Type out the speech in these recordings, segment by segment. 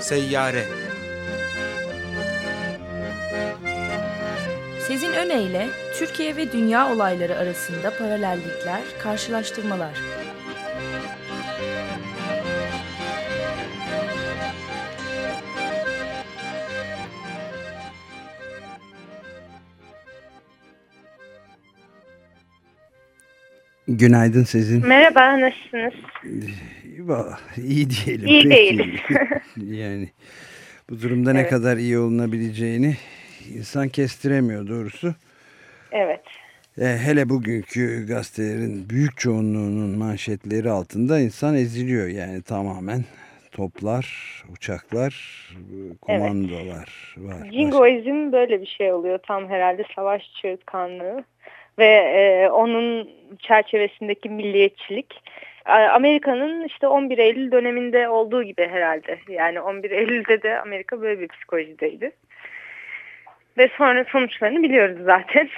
Seyyare Sezin Öne Türkiye ve dünya olayları arasında paralellikler, karşılaştırmalar. Günaydın Sezin. Merhaba, nasılsınız? İyi diyelim. İyi peki. değiliz. yani bu durumda evet. ne kadar iyi olunabileceğini insan kestiremiyor doğrusu. Evet. E, hele bugünkü gazetelerin büyük çoğunluğunun manşetleri altında insan eziliyor. Yani tamamen toplar, uçaklar, komandolar evet. var. Jingoizm böyle bir şey oluyor. Tam herhalde savaş çığırtkanlığı ve e, onun çerçevesindeki milliyetçilik Amerika'nın işte 11 Eylül döneminde olduğu gibi herhalde. Yani 11 Eylül'de de Amerika böyle bir psikolojideydi. Ve sonra sonuçlarını biliyoruz zaten.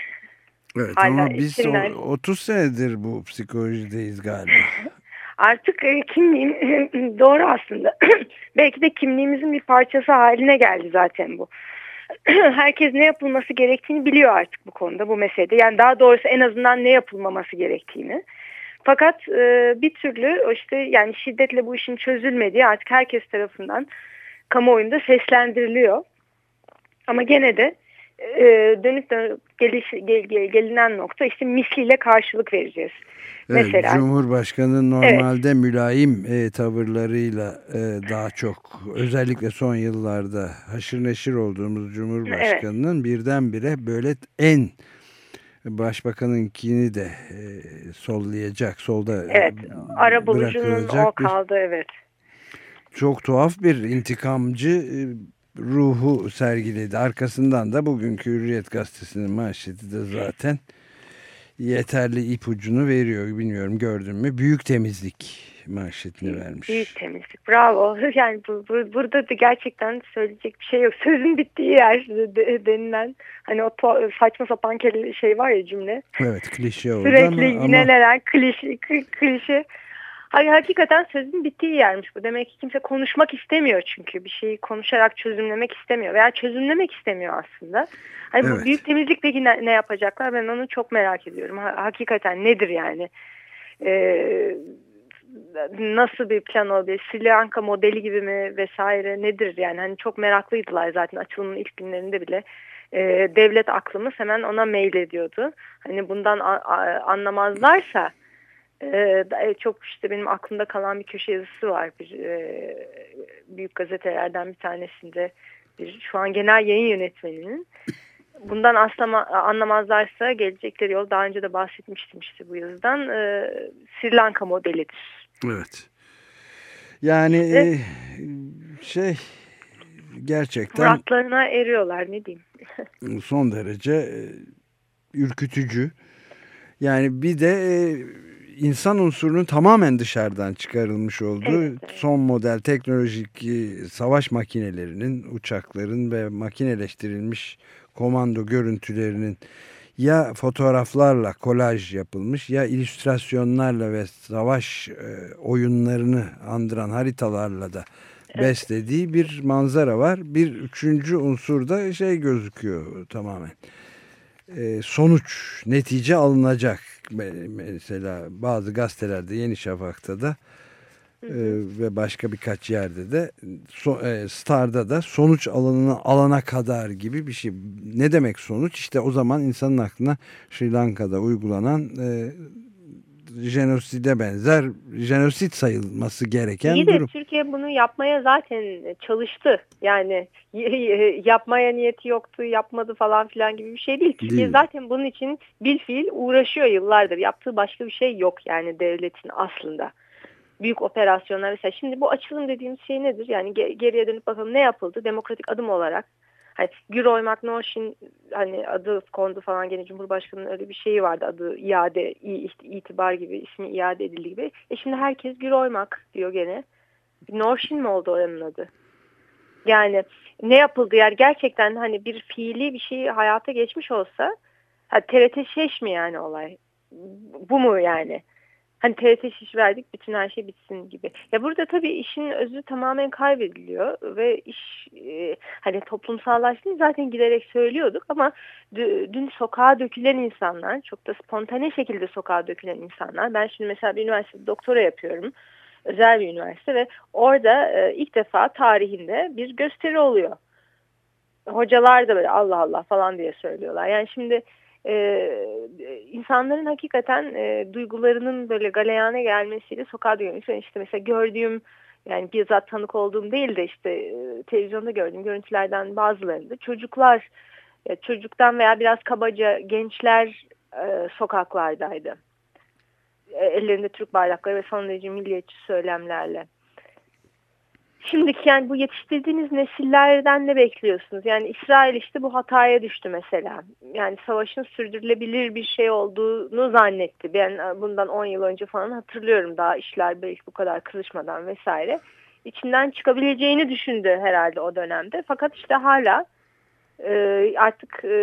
Evet Hala ama biz içinden... 30 senedir bu psikolojideyiz galiba. Artık e, kimliğim doğru aslında. Belki de kimliğimizin bir parçası haline geldi zaten bu. herkes ne yapılması gerektiğini biliyor artık bu konuda bu meselede. Yani daha doğrusu en azından ne yapılmaması gerektiğini. Fakat e, bir türlü işte yani şiddetle bu işin çözülmediği artık herkes tarafından kamuoyunda seslendiriliyor. Ama gene de e, dönüp dönüp geliş, gel, gel, gelinen nokta işte misliyle karşılık vereceğiz. Evet, Mesela, Cumhurbaşkanı normalde evet. mülayim e, tavırlarıyla e, daha çok özellikle son yıllarda haşır neşir olduğumuz Cumhurbaşkanının evet. birdenbire böyle en başbakanınkini de e, sollayacak solda evet, ara bulucunun o kaldı evet. Çok tuhaf bir intikamcı e, ruhu sergiledi. Arkasından da bugünkü Hürriyet Gazetesi'nin manşeti de zaten yeterli ipucunu veriyor. Bilmiyorum gördün mü? Büyük temizlik manşetini vermiş. Büyük temizlik. Bravo. Yani bu, bu, burada da gerçekten söyleyecek bir şey yok. Sözün bittiği yer denilen hani o saçma sapan şey var ya cümle. Evet klişe oldu Sürekli ama. Sürekli yinelenen klişe, klişe. Hayır, hakikaten sözün bittiği yermiş bu. Demek ki kimse konuşmak istemiyor çünkü. Bir şeyi konuşarak çözümlemek istemiyor. Veya çözümlemek istemiyor aslında. Hani evet. bu büyük temizlik peki ne, ne yapacaklar? Ben onu çok merak ediyorum. Ha, hakikaten nedir yani? Ee, nasıl bir plan olabilir? Sri Lanka modeli gibi mi vesaire nedir? Yani hani çok meraklıydılar zaten açılımın ilk günlerinde bile. Ee, devlet aklımız hemen ona mail ediyordu. Hani bundan anlamazlarsa ee, e, çok işte benim aklımda kalan bir köşe yazısı var bir e, büyük gazetelerden bir tanesinde bir şu an genel yayın yönetmeninin bundan aslama, anlamazlarsa gelecekleri yol daha önce de bahsetmiştim işte bu yazıdan e, Sri Lanka modelidir. Evet. Yani e, şey gerçekten muratlarına eriyorlar ne diyeyim. son derece e, ürkütücü. Yani bir de e, insan unsurunun tamamen dışarıdan çıkarılmış olduğu evet. son model teknolojik e, savaş makinelerinin, uçakların ve makineleştirilmiş komando görüntülerinin ya fotoğraflarla kolaj yapılmış ya illüstrasyonlarla ve savaş e, oyunlarını andıran haritalarla da evet. beslediği bir manzara var. Bir üçüncü unsur da şey gözüküyor tamamen. E, sonuç, netice alınacak mesela bazı gazetelerde Yeni Şafak'ta da hı hı. Ve başka birkaç yerde de so, e, Star'da da sonuç alanına alana kadar gibi bir şey. Ne demek sonuç? İşte o zaman insanın aklına Sri Lanka'da uygulanan e, jenoside benzer jenosit sayılması gereken İyi de durum. Türkiye bunu yapmaya zaten çalıştı. Yani yapmaya niyeti yoktu, yapmadı falan filan gibi bir şey değil. Türkiye değil. zaten bunun için bir fiil uğraşıyor yıllardır. Yaptığı başka bir şey yok yani devletin aslında. Büyük operasyonlar mesela. Şimdi bu açılım dediğimiz şey nedir? Yani geriye dönüp bakalım ne yapıldı demokratik adım olarak Hani Güroy Magnoşin hani adı kondu falan gene Cumhurbaşkanı'nın öyle bir şeyi vardı adı iade itibar gibi ismi iade edildi gibi. E şimdi herkes Güroymak diyor gene. Norşin mi oldu oranın adı? Yani ne yapıldı yani gerçekten hani bir fiili bir şey hayata geçmiş olsa ha, TRT şeş mi yani olay? Bu mu yani? Hani TRT şiş verdik bütün her şey bitsin gibi. Ya burada tabii işin özü tamamen kaybediliyor ve iş e, hani toplumsallaştığını zaten giderek söylüyorduk ama dün sokağa dökülen insanlar çok da spontane şekilde sokağa dökülen insanlar. Ben şimdi mesela bir üniversitede doktora yapıyorum. Özel bir üniversite ve orada e, ilk defa tarihinde bir gösteri oluyor. Hocalar da böyle Allah Allah falan diye söylüyorlar. Yani şimdi e, insanların hakikaten e, duygularının böyle galeyana gelmesiyle sokağa dönüyor. İşte mesela gördüğüm yani bizzat tanık olduğum değil de işte e, televizyonda gördüğüm görüntülerden bazılarında çocuklar çocuktan veya biraz kabaca gençler e, sokaklardaydı. E, ellerinde Türk bayrakları ve son derece milliyetçi söylemlerle. Şimdiki yani bu yetiştirdiğiniz nesillerden ne bekliyorsunuz? Yani İsrail işte bu hataya düştü mesela. Yani savaşın sürdürülebilir bir şey olduğunu zannetti. Ben e, bundan 10 yıl önce falan hatırlıyorum daha işler belki bu kadar kızışmadan vesaire. İçinden çıkabileceğini düşündü herhalde o dönemde. Fakat işte hala e, artık e,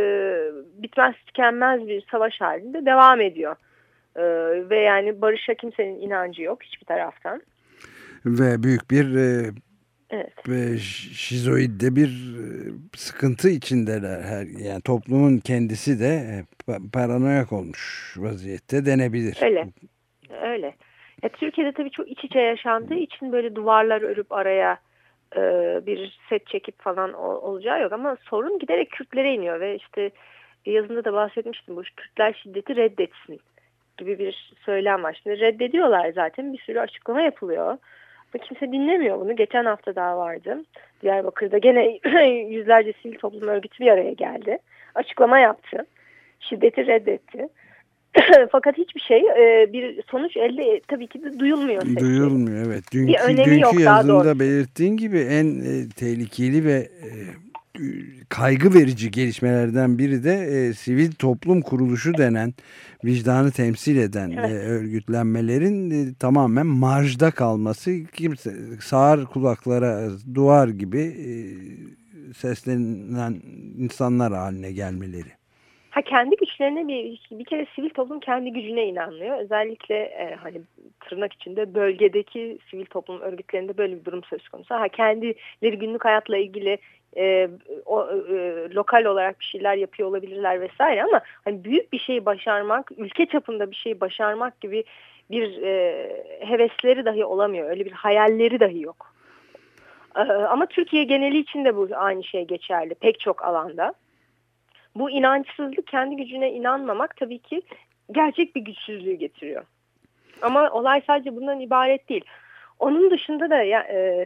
bitmez tükenmez bir savaş halinde devam ediyor. E, ve yani barışa kimsenin inancı yok hiçbir taraftan. Ve büyük bir e, Evet. Ve şizoidde bir e, sıkıntı içindeler. Her, yani toplumun kendisi de e, paranoyak olmuş vaziyette denebilir. Öyle. Öyle. Ya, Türkiye'de tabii çok iç içe yaşandığı için böyle duvarlar örüp araya e, bir set çekip falan olacağı yok. Ama sorun giderek Kürtlere iniyor ve işte yazında da bahsetmiştim. Bu Kürtler şiddeti reddetsin gibi bir söylem var. Şimdi reddediyorlar zaten bir sürü açıklama yapılıyor. Kimse dinlemiyor bunu. Geçen hafta daha vardı. Diyarbakır'da gene yüzlerce sivil toplum örgütü bir araya geldi. Açıklama yaptı. Şiddeti reddetti. Fakat hiçbir şey e, bir sonuç elde tabii ki de duyulmuyor. Sesleri. Duyulmuyor evet. Dünkü, bir önemi dünkü yok, yazında belirttiğin gibi en e, tehlikeli ve e, kaygı verici gelişmelerden biri de e, sivil toplum kuruluşu denen vicdanı temsil eden evet. e, örgütlenmelerin e, tamamen marjda kalması kimse sağır kulaklara duvar gibi e, seslenen insanlar haline gelmeleri. Ha kendi güçlerine bir bir kere sivil toplum kendi gücüne inanmıyor. Özellikle e, hani tırnak içinde bölgedeki sivil toplum örgütlerinde böyle bir durum söz konusu. Ha kendileri günlük hayatla ilgili e, o, e, lokal olarak bir şeyler yapıyor olabilirler vesaire ama hani büyük bir şeyi başarmak, ülke çapında bir şeyi başarmak gibi bir e, hevesleri dahi olamıyor. Öyle bir hayalleri dahi yok. E, ama Türkiye geneli için de bu aynı şey geçerli pek çok alanda. Bu inançsızlık, kendi gücüne inanmamak tabii ki gerçek bir güçsüzlüğü getiriyor. Ama olay sadece bundan ibaret değil. Onun dışında da ya, e,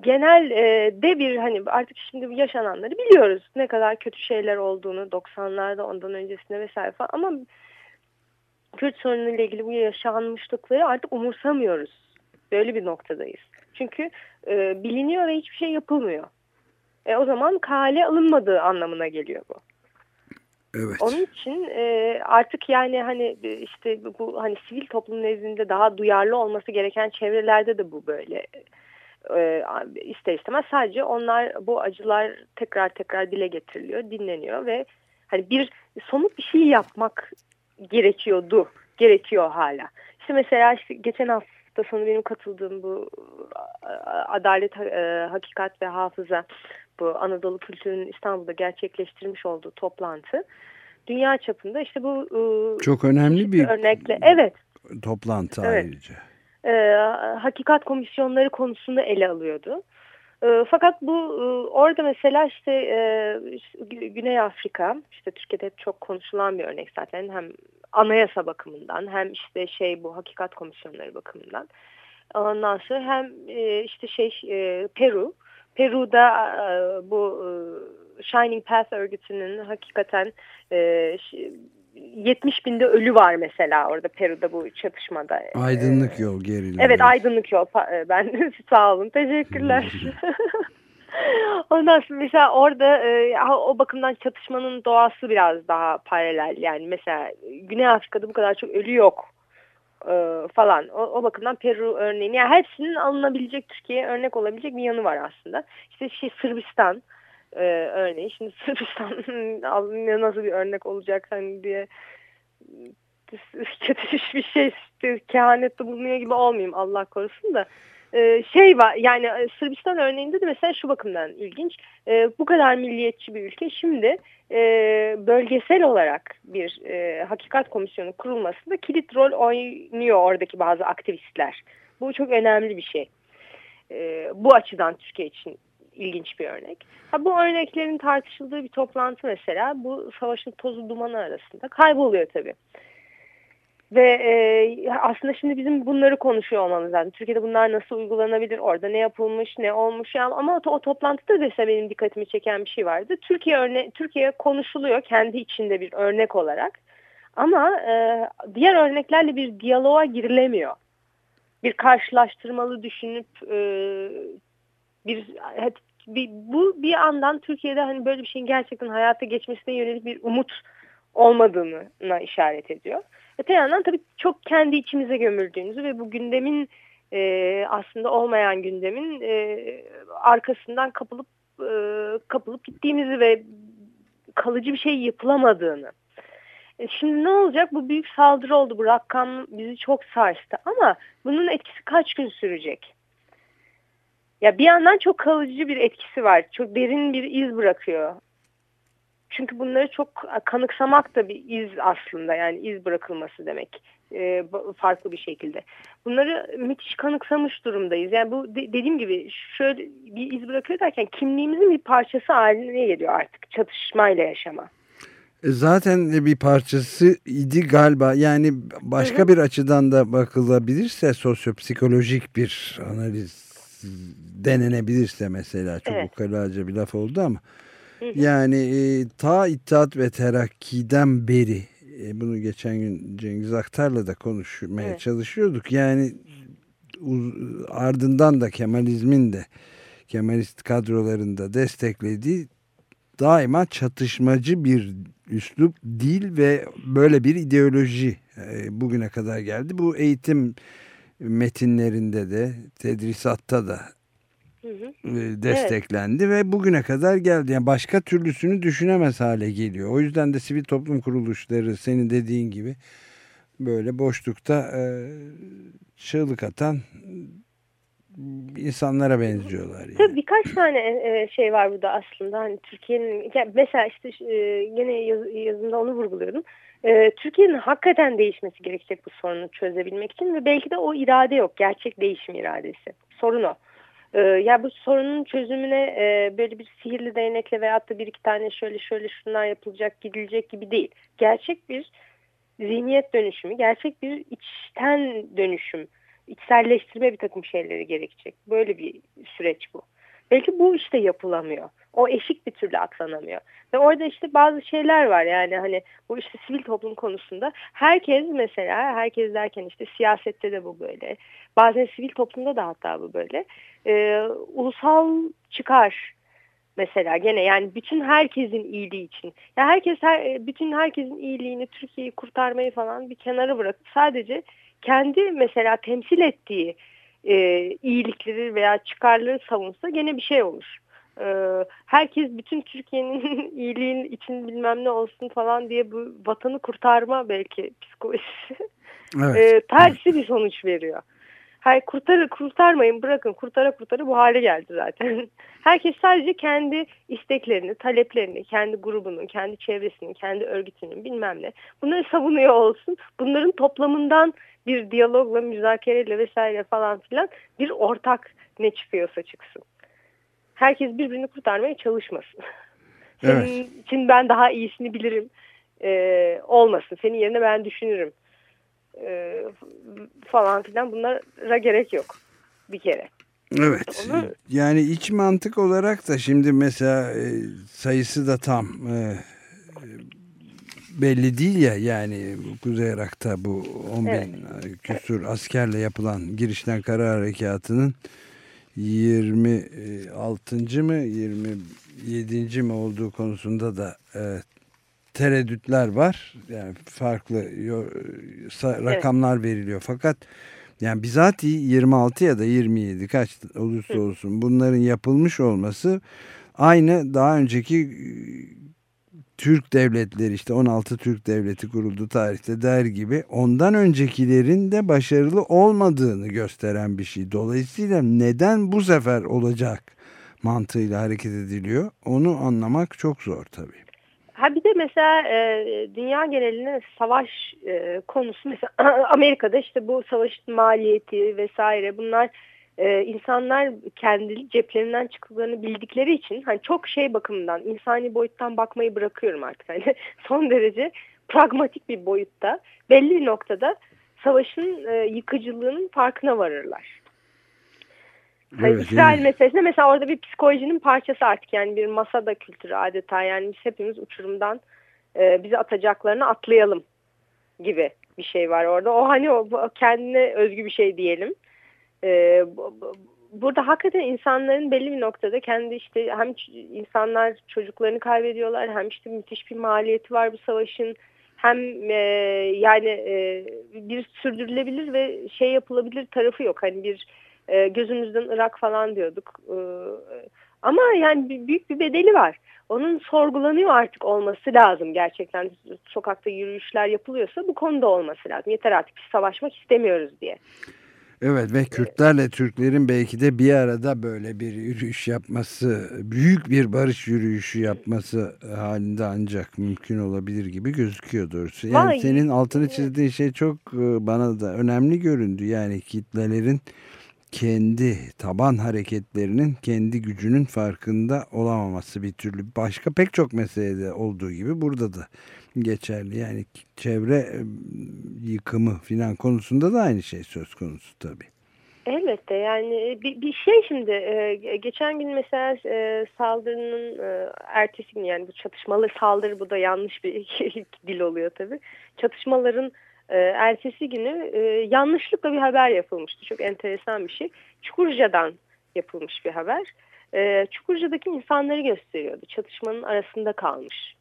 genel e, de bir hani artık şimdi yaşananları biliyoruz. Ne kadar kötü şeyler olduğunu 90'larda ondan öncesinde vesaire falan ama Kürt sorunuyla ilgili bu yaşanmışlıkları artık umursamıyoruz. Böyle bir noktadayız. Çünkü e, biliniyor ve hiçbir şey yapılmıyor. E, o zaman kale alınmadığı anlamına geliyor bu. Evet. Onun için e, artık yani hani işte bu hani sivil toplum nezdinde daha duyarlı olması gereken çevrelerde de bu böyle e, ister istemez sadece onlar bu acılar tekrar tekrar dile getiriliyor, dinleniyor ve hani bir somut bir şey yapmak gerekiyordu, gerekiyor hala. İşte mesela işte geçen hafta sonu benim katıldığım bu Adalet, e, Hakikat ve Hafıza bu Anadolu Kültürü'nün İstanbul'da gerçekleştirmiş olduğu toplantı dünya çapında işte bu çok önemli bir örnekle evet toplantı evet. ayrıca e, hakikat komisyonları konusunu ele alıyordu. E, fakat bu e, orada mesela işte e, Güney Afrika işte Türkiye'de hep çok konuşulan bir örnek zaten hem anayasa bakımından hem işte şey bu hakikat komisyonları bakımından. Ondan sonra hem e, işte şey e, Peru Peru'da e, bu e, Shining Path örgütünün hakikaten e, 70 binde ölü var mesela orada Peru'da bu çatışmada. Aydınlık yol gerilimi. Evet aydınlık yol. E, ben sağ olun teşekkürler. Ondan sonra mesela orada e, o bakımdan çatışmanın doğası biraz daha paralel. Yani mesela Güney Afrika'da bu kadar çok ölü yok e, falan. O, o bakımdan Peru örneğini yani hepsinin alınabilecek Türkiye'ye örnek olabilecek bir yanı var aslında. İşte şey Sırbistan e, örneği. Şimdi Sırbistan nasıl bir örnek olacak hani diye kötü bir şey kehanette bulunuyor gibi olmayayım Allah korusun da. Ee, şey var yani e, Sırbistan örneğinde de mesela şu bakımdan ilginç. Ee, bu kadar milliyetçi bir ülke şimdi e, bölgesel olarak bir e, hakikat komisyonu kurulmasında kilit rol oynuyor oradaki bazı aktivistler. Bu çok önemli bir şey. Ee, bu açıdan Türkiye için ilginç bir örnek. Ha, bu örneklerin tartışıldığı bir toplantı mesela bu savaşın tozu dumanı arasında kayboluyor tabii. Ve e, aslında şimdi bizim bunları konuşuyor olmamız lazım. Türkiye'de bunlar nasıl uygulanabilir, orada ne yapılmış, ne olmuş. Yani, ama o, o toplantıda da benim dikkatimi çeken bir şey vardı. Türkiye örne Türkiye konuşuluyor kendi içinde bir örnek olarak. Ama e, diğer örneklerle bir diyaloğa girilemiyor. Bir karşılaştırmalı düşünüp e, bir, bir bu bir yandan Türkiye'de hani böyle bir şeyin gerçekten hayata geçmesine yönelik bir umut olmadığına işaret ediyor. Öte yandan tabii çok kendi içimize gömüldüğümüzü ve bu gündemin e, aslında olmayan gündemin e, arkasından kapılıp e, kapılıp gittiğimizi ve kalıcı bir şey yapılamadığını. E, şimdi ne olacak? Bu büyük saldırı oldu. Bu rakam bizi çok sarstı ama bunun etkisi kaç gün sürecek? Ya bir yandan çok kalıcı bir etkisi var. Çok derin bir iz bırakıyor. Çünkü bunları çok kanıksamak da bir iz aslında yani iz bırakılması demek e, farklı bir şekilde. Bunları müthiş kanıksamış durumdayız. Yani bu de, dediğim gibi şöyle bir iz bırakıyor derken kimliğimizin bir parçası haline geliyor artık çatışmayla yaşama. E, zaten bir parçası idi galiba. Yani başka hı hı. bir açıdan da bakılabilirse sosyopsikolojik bir analiz denenebilirse mesela çok evet. ukalaca bir laf oldu ama yani e, ta İttihat ve Terakki'den beri e, bunu geçen gün Cengiz Aktar'la da konuşmaya evet. çalışıyorduk. Yani uz, ardından da Kemalizmin de Kemalist kadrolarında desteklediği daima çatışmacı bir üslup, dil ve böyle bir ideoloji e, bugüne kadar geldi. Bu eğitim metinlerinde de tedrisatta da e, desteklendi evet. ve bugüne kadar geldi. Yani başka türlüsünü düşünemez hale geliyor. O yüzden de sivil toplum kuruluşları senin dediğin gibi böyle boşlukta e, çığlık atan insanlara benziyorlar. Yani. Tabii birkaç tane e, şey var burada aslında. Hani Türkiye'nin mesela işte e, yaz, yazımda onu vurguluyordum. E, Türkiye'nin hakikaten değişmesi gerekecek bu sorunu çözebilmek için ve belki de o irade yok. Gerçek değişim iradesi. Sorun o. Ee, ya bu sorunun çözümüne e, böyle bir sihirli değnekle veyahut da bir iki tane şöyle şöyle şunlar yapılacak gidilecek gibi değil. Gerçek bir zihniyet dönüşümü, gerçek bir içten dönüşüm, içselleştirme bir takım şeyleri gerekecek. Böyle bir süreç bu. Belki bu işte yapılamıyor. O eşik bir türlü atlanamıyor. Ve orada işte bazı şeyler var yani hani bu işte sivil toplum konusunda herkes mesela herkes derken işte siyasette de bu böyle. Bazen sivil toplumda da hatta bu böyle. Ee, ulusal çıkar mesela gene yani bütün herkesin iyiliği için. Ya herkes her, bütün herkesin iyiliğini Türkiye'yi kurtarmayı falan bir kenara bırakıp sadece kendi mesela temsil ettiği e, iyilikleri veya çıkarları savunsa gene bir şey olur. E, herkes bütün Türkiye'nin iyiliğin için bilmem ne olsun falan diye bu vatanı kurtarma belki psikolojisi evet. e, tersi bir sonuç veriyor. Hayır kurtarır kurtarmayın bırakın kurtara kurtara bu hale geldi zaten. Herkes sadece kendi isteklerini, taleplerini, kendi grubunun, kendi çevresinin, kendi örgütünün bilmem ne bunları savunuyor olsun. Bunların toplamından bir diyalogla, müzakereyle vesaire falan filan bir ortak ne çıkıyorsa çıksın. Herkes birbirini kurtarmaya çalışmasın. Senin evet. için ben daha iyisini bilirim e, olmasın. Senin yerine ben düşünürüm e, falan filan bunlara gerek yok bir kere. Evet. Onu... Yani iç mantık olarak da şimdi mesela e, sayısı da tam e, belli değil ya yani Kuzey Irak'ta bu 10 evet. bin küsur askerle yapılan girişten kara harekatının 26. mı 27. mi olduğu konusunda da e, tereddütler var. Yani farklı rakamlar evet. veriliyor. Fakat yani bizatihi 26 ya da 27 kaç olursa olsun bunların yapılmış olması aynı daha önceki Türk devletleri işte 16 Türk devleti kuruldu tarihte der gibi ondan öncekilerin de başarılı olmadığını gösteren bir şey. Dolayısıyla neden bu sefer olacak mantığıyla hareket ediliyor onu anlamak çok zor tabii. Ha bir de mesela e, dünya genelinde savaş e, konusu mesela Amerika'da işte bu savaşın maliyeti vesaire bunlar e, insanlar kendi ceplerinden çıktıklarını bildikleri için hani çok şey bakımından insani boyuttan bakmayı bırakıyorum artık hani son derece pragmatik bir boyutta belli bir noktada savaşın e, yıkıcılığının farkına varırlar. Hani evet, İsrail yani. meselesinde mesela orada bir psikolojinin parçası artık yani bir masada kültürü adeta yani biz hepimiz uçurumdan e, bizi atacaklarını atlayalım gibi bir şey var orada. O hani o kendine özgü bir şey diyelim. E, burada hakikaten insanların belli bir noktada kendi işte hem insanlar çocuklarını kaybediyorlar hem işte müthiş bir maliyeti var bu savaşın hem e, yani e, bir sürdürülebilir ve şey yapılabilir tarafı yok. Hani bir e, gözümüzden Irak falan diyorduk. E, ama yani büyük bir bedeli var. Onun sorgulanıyor artık olması lazım gerçekten. Sokakta yürüyüşler yapılıyorsa bu konuda olması lazım. Yeter artık biz savaşmak istemiyoruz diye. Evet ve Kürtlerle Türklerin belki de bir arada böyle bir yürüyüş yapması, büyük bir barış yürüyüşü yapması halinde ancak mümkün olabilir gibi gözüküyor doğrusu. Yani Vay. senin altını çizdiğin şey çok e, bana da önemli göründü. Yani kitlelerin kendi taban hareketlerinin kendi gücünün farkında olamaması bir türlü başka pek çok meselede olduğu gibi burada da geçerli. Yani çevre yıkımı filan konusunda da aynı şey söz konusu tabii. Elbette yani bir, bir şey şimdi geçen gün mesela saldırının ertesi gün yani bu çatışmalı saldırı bu da yanlış bir dil oluyor tabii. Çatışmaların e, ertesi günü e, yanlışlıkla bir haber yapılmıştı. Çok enteresan bir şey. Çukurca'dan yapılmış bir haber. E, Çukurca'daki insanları gösteriyordu. Çatışmanın arasında kalmış.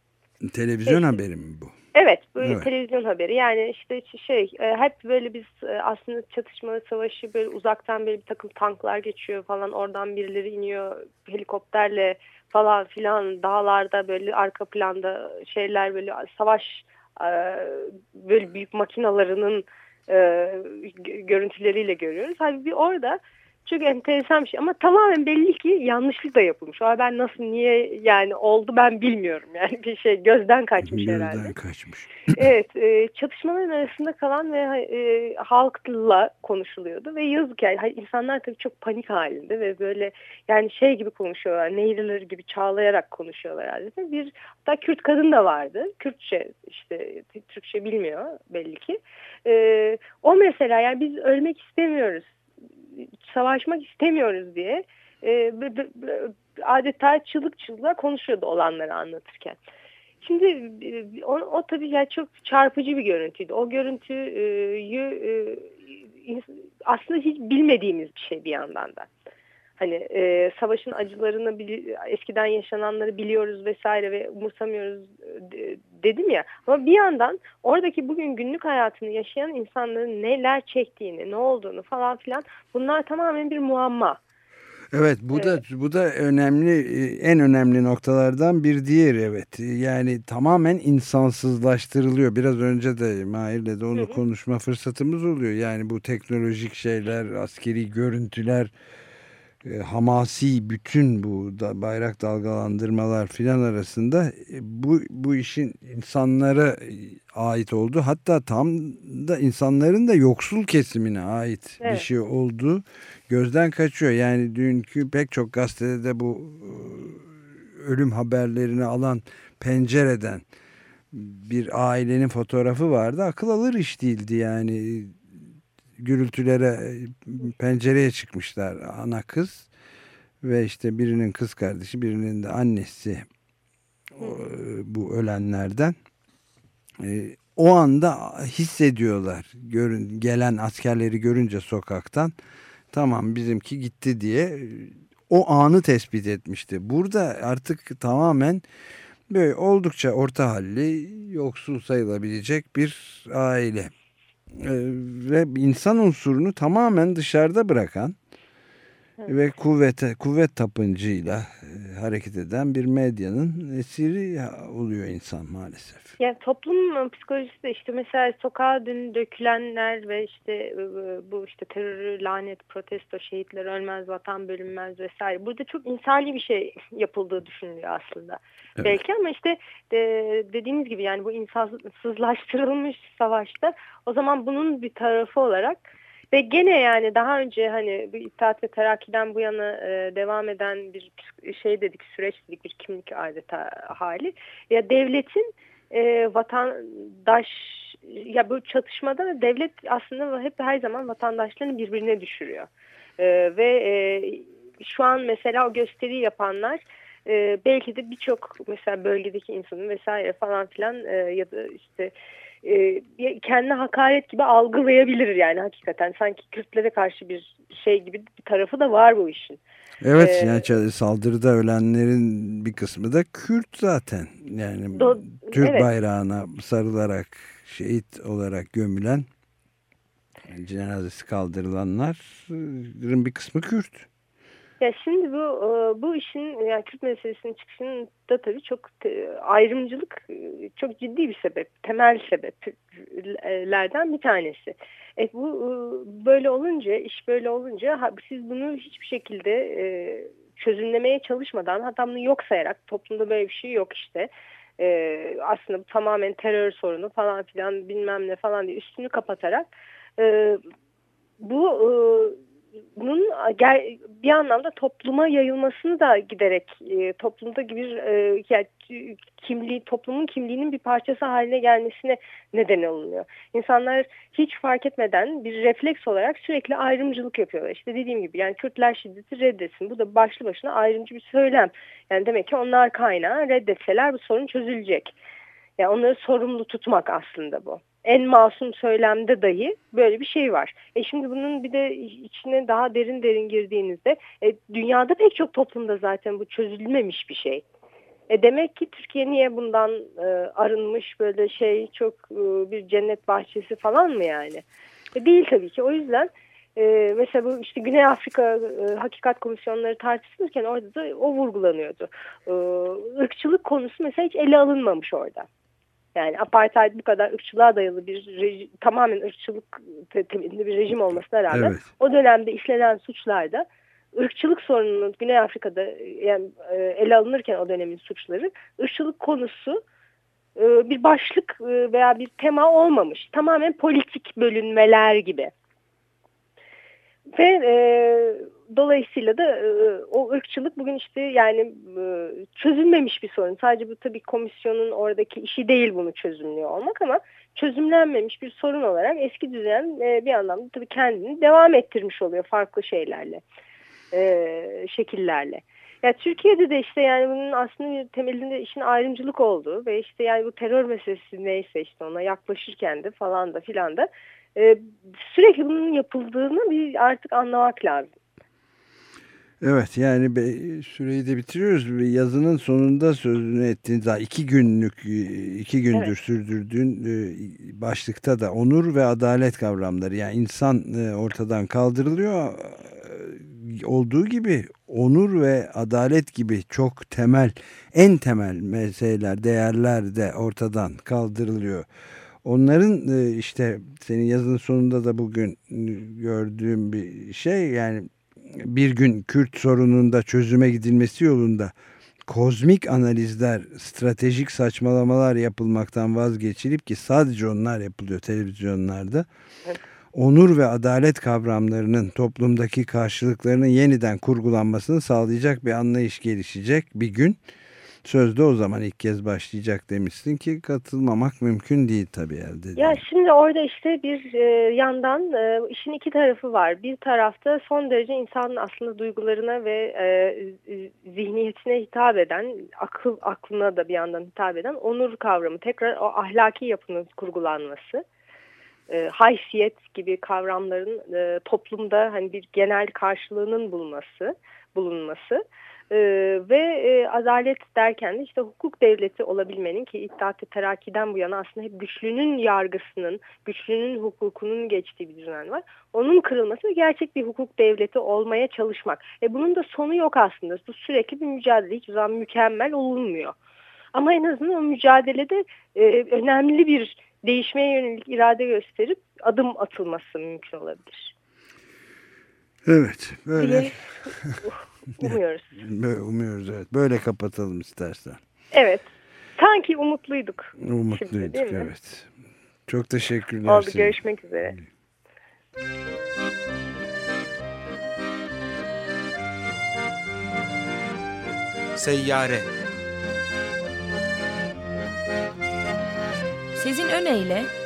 Televizyon evet. haberi mi bu? Evet, böyle evet. televizyon haberi. Yani işte şey, e, hep böyle biz e, aslında çatışma savaşı böyle uzaktan böyle bir takım tanklar geçiyor falan. Oradan birileri iniyor helikopterle falan filan dağlarda böyle arka planda şeyler böyle savaş e, böyle büyük makinalarının e, görüntüleriyle görüyoruz. Halbuki orada çok enteresan bir şey ama tamamen belli ki yanlışlık da yapılmış. O ben nasıl niye yani oldu ben bilmiyorum yani bir şey gözden kaçmış gözden herhalde. Gözden kaçmış. evet e, çatışmaların arasında kalan ve e, halkla konuşuluyordu ve yazık yani insanlar tabii çok panik halinde ve böyle yani şey gibi konuşuyorlar nehirleri gibi çağlayarak konuşuyorlar adeta. Bir hatta Kürt kadın da vardı. Kürtçe işte Türkçe bilmiyor belli ki. E, o mesela yani biz ölmek istemiyoruz savaşmak istemiyoruz diye e, adeta çığlık çığlığa konuşuyordu olanları anlatırken. Şimdi e, o, o tabii yani çok çarpıcı bir görüntüydü. O görüntüyü e, aslında hiç bilmediğimiz bir şey bir yandan da. Hani e, savaşın acılarını eskiden yaşananları biliyoruz vesaire ve umursamıyoruz e, dedim ya. Ama bir yandan oradaki bugün günlük hayatını yaşayan insanların neler çektiğini, ne olduğunu falan filan bunlar tamamen bir muamma. Evet bu evet. da bu da önemli e, en önemli noktalardan bir diğer evet. Yani tamamen insansızlaştırılıyor. Biraz önce de Mahir'le de onu hı hı. konuşma fırsatımız oluyor. Yani bu teknolojik şeyler, askeri görüntüler, e, hamasi bütün bu da bayrak dalgalandırmalar filan arasında e, bu bu işin insanlara e, ait olduğu hatta tam da insanların da yoksul kesimine ait evet. bir şey olduğu gözden kaçıyor. Yani dünkü pek çok gazetede de bu ölüm haberlerini alan pencereden bir ailenin fotoğrafı vardı. Akıl alır iş değildi yani gürültülere e, pencereye çıkmışlar ana kız ve işte birinin kız kardeşi birinin de annesi bu ölenlerden. E, o anda hissediyorlar görün gelen askerleri görünce sokaktan tamam bizimki gitti diye o anı tespit etmişti. Burada artık tamamen böyle oldukça orta halli yoksul sayılabilecek bir aile ve insan unsurunu tamamen dışarıda bırakan. Ve kuvvete, kuvvet tapıncıyla e, hareket eden bir medyanın esiri oluyor insan maalesef. Yani toplum psikolojisi de işte mesela sokağa dün dökülenler ve işte e, bu işte terör, lanet, protesto, şehitler ölmez, vatan bölünmez vesaire. Burada çok insani bir şey yapıldığı düşünülüyor aslında. Evet. Belki ama işte de, dediğimiz gibi yani bu insansızlaştırılmış savaşta o zaman bunun bir tarafı olarak ve gene yani daha önce hani bir İttihat ve Terakki'den bu yana e, devam eden bir şey dedik süreç dedik bir kimlik adeta hali. Ya devletin e, vatandaş ya bu çatışmada devlet aslında hep her zaman vatandaşlarını birbirine düşürüyor. E, ve e, şu an mesela o gösteri yapanlar e, belki de birçok mesela bölgedeki insanın vesaire falan filan e, ya da işte e, kendine hakaret gibi algılayabilir yani hakikaten. Sanki Kürtlere karşı bir şey gibi bir tarafı da var bu işin. Evet ee, yani saldırıda ölenlerin bir kısmı da Kürt zaten. Yani do, Türk evet. bayrağına sarılarak şehit olarak gömülen cenazesi kaldırılanların bir kısmı Kürt. Ya şimdi bu e, bu işin yani Kürt meselesinin çıkışında tabii çok ayrımcılık e, çok ciddi bir sebep, temel sebeplerden bir tanesi. E bu e, böyle olunca, iş böyle olunca siz bunu hiçbir şekilde çözümlemeye çalışmadan hatta bunu yok sayarak toplumda böyle bir şey yok işte. aslında tamamen terör sorunu falan filan bilmem ne falan diye üstünü kapatarak bu bunun bir anlamda topluma yayılmasını da giderek e, toplumda bir e, yani kimliği toplumun kimliğinin bir parçası haline gelmesine neden olunuyor. İnsanlar hiç fark etmeden bir refleks olarak sürekli ayrımcılık yapıyorlar. İşte dediğim gibi yani Kürtler şiddeti reddetsin. Bu da başlı başına ayrımcı bir söylem. Yani demek ki onlar kaynağı reddetseler bu sorun çözülecek. Yani onları sorumlu tutmak aslında bu en masum söylemde dahi böyle bir şey var. E şimdi bunun bir de içine daha derin derin girdiğinizde e, dünyada pek çok toplumda zaten bu çözülmemiş bir şey. E demek ki Türkiye niye bundan e, arınmış böyle şey çok e, bir cennet bahçesi falan mı yani? E, değil tabii ki. O yüzden e, mesela bu işte Güney Afrika e, Hakikat Komisyonları tartışılırken orada da o vurgulanıyordu. E, ırkçılık konusu mesela hiç ele alınmamış orada. Yani apartheid bu kadar ırkçılığa dayalı bir tamamen ırkçılık temelinde bir rejim olmasına rağmen evet. o dönemde işlenen suçlarda ırkçılık sorununun Güney Afrika'da yani, e, ele alınırken o dönemin suçları ırkçılık konusu e, bir başlık e, veya bir tema olmamış. Tamamen politik bölünmeler gibi. Ve dolayısıyla da e, o ırkçılık bugün işte yani e, çözülmemiş bir sorun. Sadece bu tabii komisyonun oradaki işi değil bunu çözümlüyor olmak ama çözümlenmemiş bir sorun olarak eski düzen e, bir anlamda tabii kendini devam ettirmiş oluyor farklı şeylerle, şekillerle. Ya Türkiye'de de işte yani bunun aslında temelinde işin ayrımcılık olduğu ve işte yani bu terör meselesi neyse işte ona yaklaşırken de falan da filan da sürekli bunun yapıldığını bir artık anlamak lazım. Evet yani süreyi de bitiriyoruz. Yazının sonunda sözünü ettiğin daha iki günlük iki gündür evet. sürdürdüğün e, başlıkta da onur ve adalet kavramları yani insan e, ortadan kaldırılıyor e, olduğu gibi onur ve adalet gibi çok temel en temel meseleler değerler de ortadan kaldırılıyor. Onların işte senin yazının sonunda da bugün gördüğüm bir şey yani bir gün Kürt sorununda çözüme gidilmesi yolunda kozmik analizler, stratejik saçmalamalar yapılmaktan vazgeçilip ki sadece onlar yapılıyor televizyonlarda. Onur ve adalet kavramlarının toplumdaki karşılıklarının yeniden kurgulanmasını sağlayacak bir anlayış gelişecek bir gün. Sözde o zaman ilk kez başlayacak demişsin ki katılmamak mümkün değil tabii elde. Ya şimdi orada işte bir e, yandan e, işin iki tarafı var. Bir tarafta son derece insanın aslında duygularına ve e, zihniyetine hitap eden, akıl aklına da bir yandan hitap eden onur kavramı, tekrar o ahlaki yapının kurgulanması. E, haysiyet gibi kavramların e, toplumda hani bir genel karşılığının bulunması, bulunması Ee, ve e, adalet derken de işte hukuk devleti olabilmenin ki İttihat-ı Terakki'den bu yana aslında hep güçlünün yargısının, güçlünün hukukunun geçtiği bir düzen var. Onun kırılması ve gerçek bir hukuk devleti olmaya çalışmak. E, bunun da sonu yok aslında. Bu sürekli bir mücadele. Hiçbir zaman mükemmel olunmuyor. Ama en azından o mücadelede e, önemli bir değişmeye yönelik irade gösterip adım atılması mümkün olabilir. Evet, böyle. umuyoruz. umuyoruz, evet. Böyle kapatalım istersen. Evet. Sanki umutluyduk. Umutluyduk, Şimdi, evet. Çok teşekkürler. Oldu, görüşmek üzere. Seyyare Sezin Öne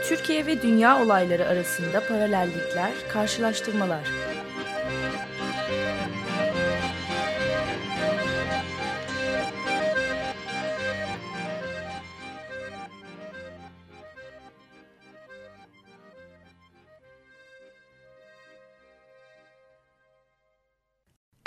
Türkiye ve dünya olayları arasında paralellikler, karşılaştırmalar.